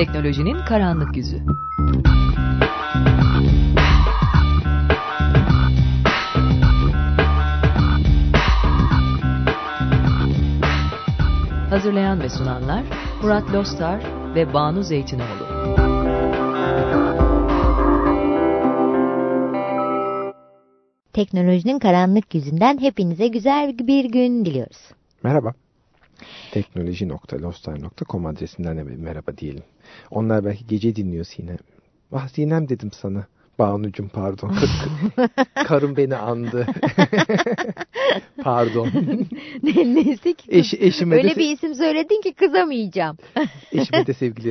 Teknolojinin karanlık yüzü. Hazırlayan ve sunanlar Murat Lostar ve Banu Zeytinoğlu. Teknolojinin karanlık yüzünden hepinize güzel bir gün diliyoruz. Merhaba. Teknoloji.lostar.com adresinden de merhaba diyelim. Onlar belki gece dinliyor Sinem. Ah Sinem dedim sana. Banucum pardon. Karım beni andı. pardon. ne, neyse ki. Eş, eşime Öyle de, bir isim söyledin ki kızamayacağım. eşime de sevgilerim.